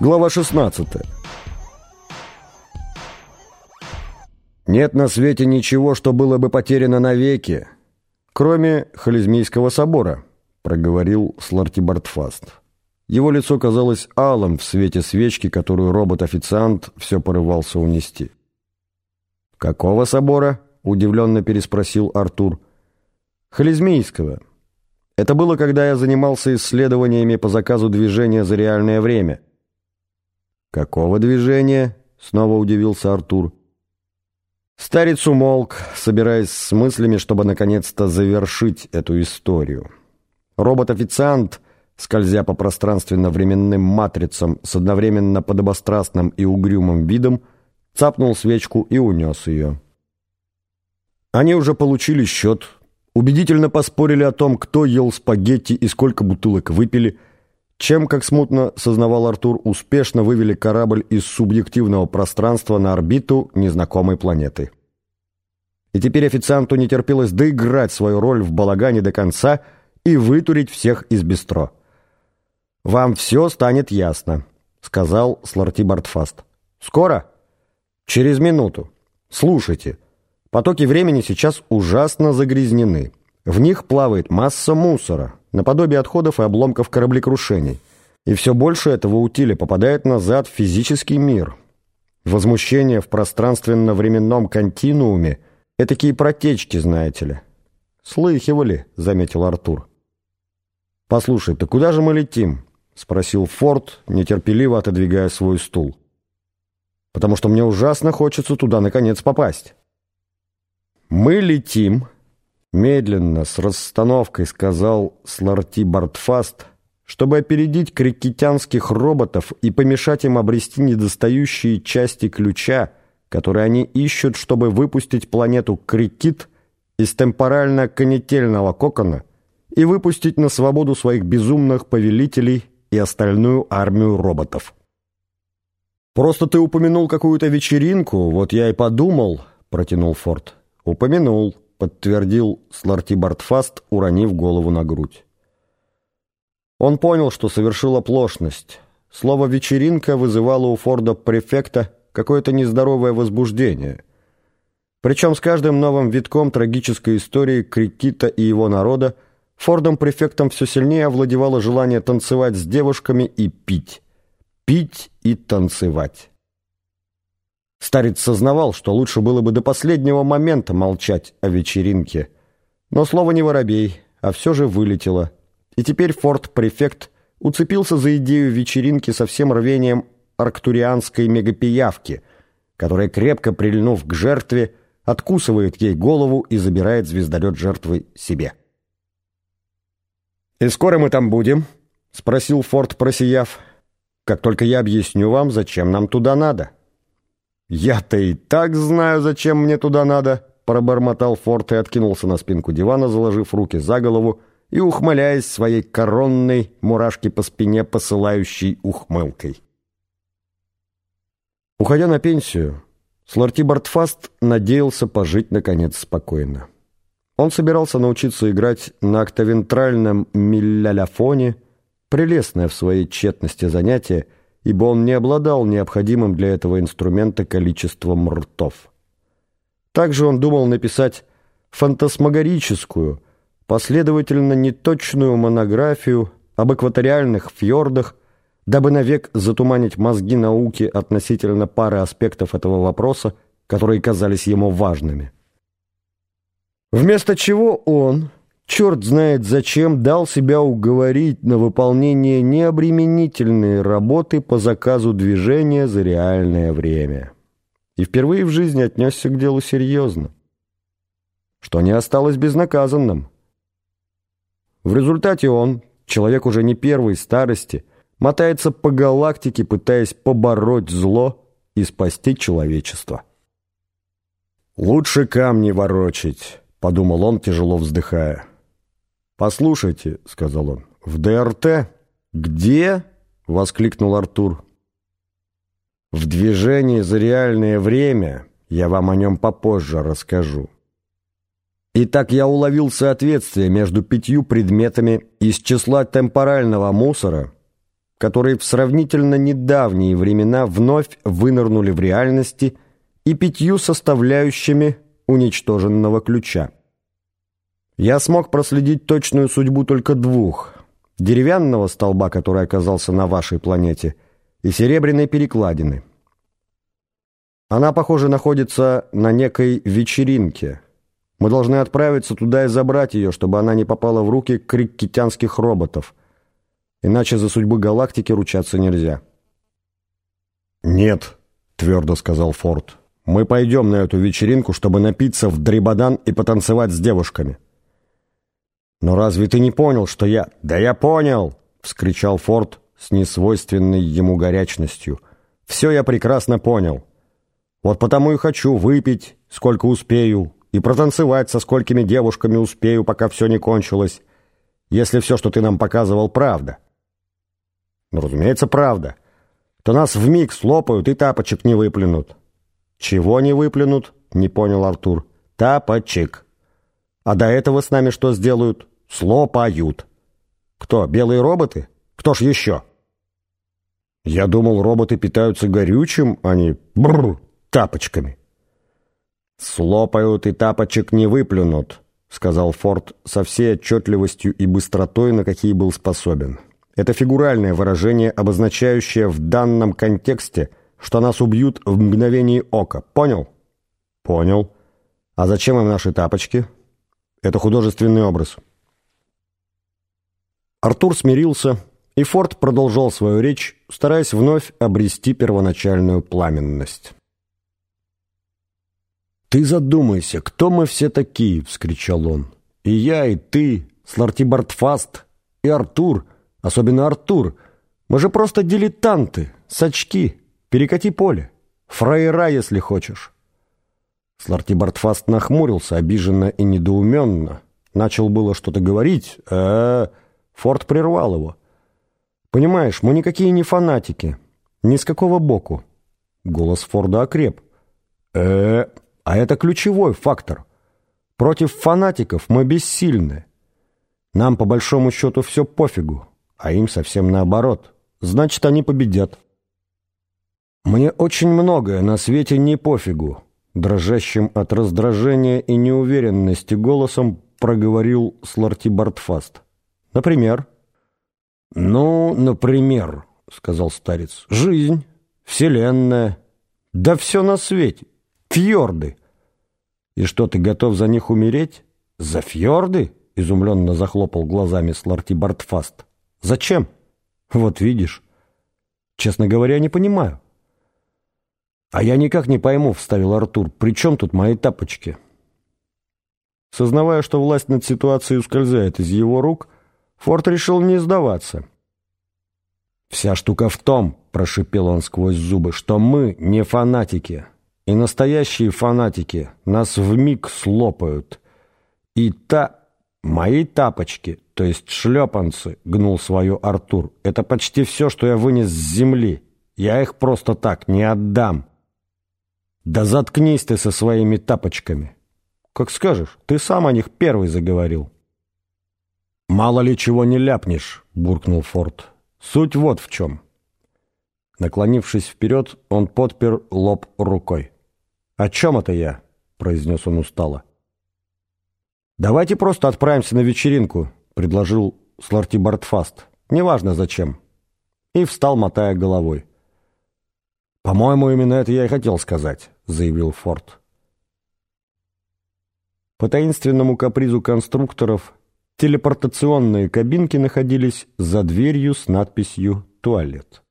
Глава 16 Нет на свете ничего, что было бы потеряно навеки, кроме Хализмийского собора, проговорил Сларти Бартфаст. Его лицо казалось алым в свете свечки, которую робот-официант все порывался унести. «Какого собора?» — удивленно переспросил Артур. «Хализмийского. Это было, когда я занимался исследованиями по заказу движения за реальное время». «Какого движения?» — снова удивился Артур. Старец умолк, собираясь с мыслями, чтобы наконец-то завершить эту историю. Робот-официант, скользя по пространственно-временным матрицам с одновременно подобострастным и угрюмым видом, цапнул свечку и унес ее. Они уже получили счет, убедительно поспорили о том, кто ел спагетти и сколько бутылок выпили — чем, как смутно сознавал Артур, успешно вывели корабль из субъективного пространства на орбиту незнакомой планеты. И теперь официанту не терпелось доиграть свою роль в балагане до конца и вытурить всех из бистро. «Вам все станет ясно», — сказал Сларти Бартфаст. «Скоро?» «Через минуту. Слушайте. Потоки времени сейчас ужасно загрязнены. В них плавает масса мусора, наподобие отходов и обломков кораблекрушений. И все больше этого утиля попадает назад в физический мир. Возмущение в пространственно-временном континууме – этакие протечки, знаете ли. «Слыхивали», – заметил Артур. «Послушай, ты куда же мы летим?» – спросил Форд, нетерпеливо отодвигая свой стул. «Потому что мне ужасно хочется туда, наконец, попасть». «Мы летим», Медленно, с расстановкой сказал Сларти Бартфаст, чтобы опередить крикетянских роботов и помешать им обрести недостающие части ключа, которые они ищут, чтобы выпустить планету Крикит из темпорально-конетельного кокона и выпустить на свободу своих безумных повелителей и остальную армию роботов. «Просто ты упомянул какую-то вечеринку, вот я и подумал», — протянул Форд. «Упомянул» подтвердил Сларти Бартфаст, уронив голову на грудь. Он понял, что совершил оплошность. Слово «вечеринка» вызывало у Форда-префекта какое-то нездоровое возбуждение. Причем с каждым новым витком трагической истории Крикита и его народа Фордом-префектом все сильнее овладевало желание танцевать с девушками и пить. Пить и танцевать. Старец сознавал, что лучше было бы до последнего момента молчать о вечеринке. Но слово не воробей, а все же вылетело. И теперь форт-префект уцепился за идею вечеринки со всем рвением арктурианской мегапиявки, которая, крепко прильнув к жертве, откусывает ей голову и забирает звездолет жертвы себе. «И скоро мы там будем?» — спросил Форд, просияв. «Как только я объясню вам, зачем нам туда надо». «Я-то и так знаю, зачем мне туда надо», — пробормотал Форд и откинулся на спинку дивана, заложив руки за голову и ухмыляясь своей коронной мурашки по спине посылающей ухмылкой. Уходя на пенсию, Сларти Бартфаст надеялся пожить, наконец, спокойно. Он собирался научиться играть на октовентральном милляляфоне, прелестное в своей тщетности занятие — ибо он не обладал необходимым для этого инструмента количеством ртов. Также он думал написать фантасмагорическую, последовательно неточную монографию об экваториальных фьордах, дабы навек затуманить мозги науки относительно пары аспектов этого вопроса, которые казались ему важными. Вместо чего он, черт знает зачем, дал себя уговорить на выполнение необременительной работы по заказу движения за реальное время. И впервые в жизни отнесся к делу серьезно, что не осталось безнаказанным. В результате он, человек уже не первой старости, мотается по галактике, пытаясь побороть зло и спасти человечество. «Лучше камни ворочить», — подумал он, тяжело вздыхая. «Послушайте», — сказал он, — «в ДРТ?» «Где?» — воскликнул Артур. «В движении за реальное время я вам о нем попозже расскажу». Итак, я уловил соответствие между пятью предметами из числа темпорального мусора, которые в сравнительно недавние времена вновь вынырнули в реальности, и пятью составляющими уничтоженного ключа. Я смог проследить точную судьбу только двух – деревянного столба, который оказался на вашей планете, и серебряной перекладины. Она, похоже, находится на некой вечеринке – мы должны отправиться туда и забрать ее, чтобы она не попала в руки криккитянских роботов. Иначе за судьбы галактики ручаться нельзя. «Нет», — твердо сказал Форд, — «мы пойдем на эту вечеринку, чтобы напиться в дребодан и потанцевать с девушками». «Но разве ты не понял, что я...» «Да я понял!» — вскричал Форд с несвойственной ему горячностью. «Все я прекрасно понял. Вот потому и хочу выпить, сколько успею, и протанцевать со сколькими девушками успею, пока все не кончилось, если все, что ты нам показывал, правда. Ну, разумеется, правда. То нас вмиг слопают и тапочек не выплюнут. Чего не выплюнут? Не понял Артур. Тапочек. А до этого с нами что сделают? Слопают. Кто, белые роботы? Кто ж еще? Я думал, роботы питаются горючим, а не бррр, тапочками. «Слопают и тапочек не выплюнут», — сказал Форд со всей отчетливостью и быстротой, на какие был способен. Это фигуральное выражение, обозначающее в данном контексте, что нас убьют в мгновение ока. Понял? Понял. А зачем им наши тапочки? Это художественный образ. Артур смирился, и Форд продолжал свою речь, стараясь вновь обрести первоначальную пламенность. «Ты задумайся, кто мы все такие?» — вскричал он. «И я, и ты, Сларти Бартфаст, и Артур, особенно Артур. Мы же просто дилетанты, сачки, перекати поле, фраера, если хочешь». Сларти Бартфаст нахмурился, обиженно и недоуменно. Начал было что-то говорить, а Форд прервал его. «Понимаешь, мы никакие не фанатики. Ни с какого боку». Голос Форда окреп. э а это ключевой фактор. Против фанатиков мы бессильны. Нам по большому счету все пофигу, а им совсем наоборот. Значит, они победят. Мне очень многое на свете не пофигу, дрожащим от раздражения и неуверенности голосом проговорил Сларти Бартфаст. Например? Ну, например, сказал старец, жизнь, вселенная, да все на свете. Фьорды. И что, ты готов за них умереть? За фьорды? Изумленно захлопал глазами Сларти Бартфаст. Зачем? Вот видишь. Честно говоря, не понимаю. А я никак не пойму, вставил Артур, при чем тут мои тапочки? Сознавая, что власть над ситуацией ускользает из его рук, Форд решил не сдаваться. «Вся штука в том, — прошипел он сквозь зубы, — что мы не фанатики». И настоящие фанатики нас вмиг слопают. И та... Мои тапочки, то есть шлепанцы, гнул свою Артур, это почти все, что я вынес с земли. Я их просто так не отдам. Да заткнись ты со своими тапочками. Как скажешь, ты сам о них первый заговорил. Мало ли чего не ляпнешь, буркнул Форд. Суть вот в чем. Наклонившись вперед, он подпер лоб рукой. «О чем это я?» — произнес он устало. «Давайте просто отправимся на вечеринку», — предложил Сларти Бартфаст. «Неважно зачем». И встал, мотая головой. «По-моему, именно это я и хотел сказать», — заявил Форд. По таинственному капризу конструкторов телепортационные кабинки находились за дверью с надписью «Туалет».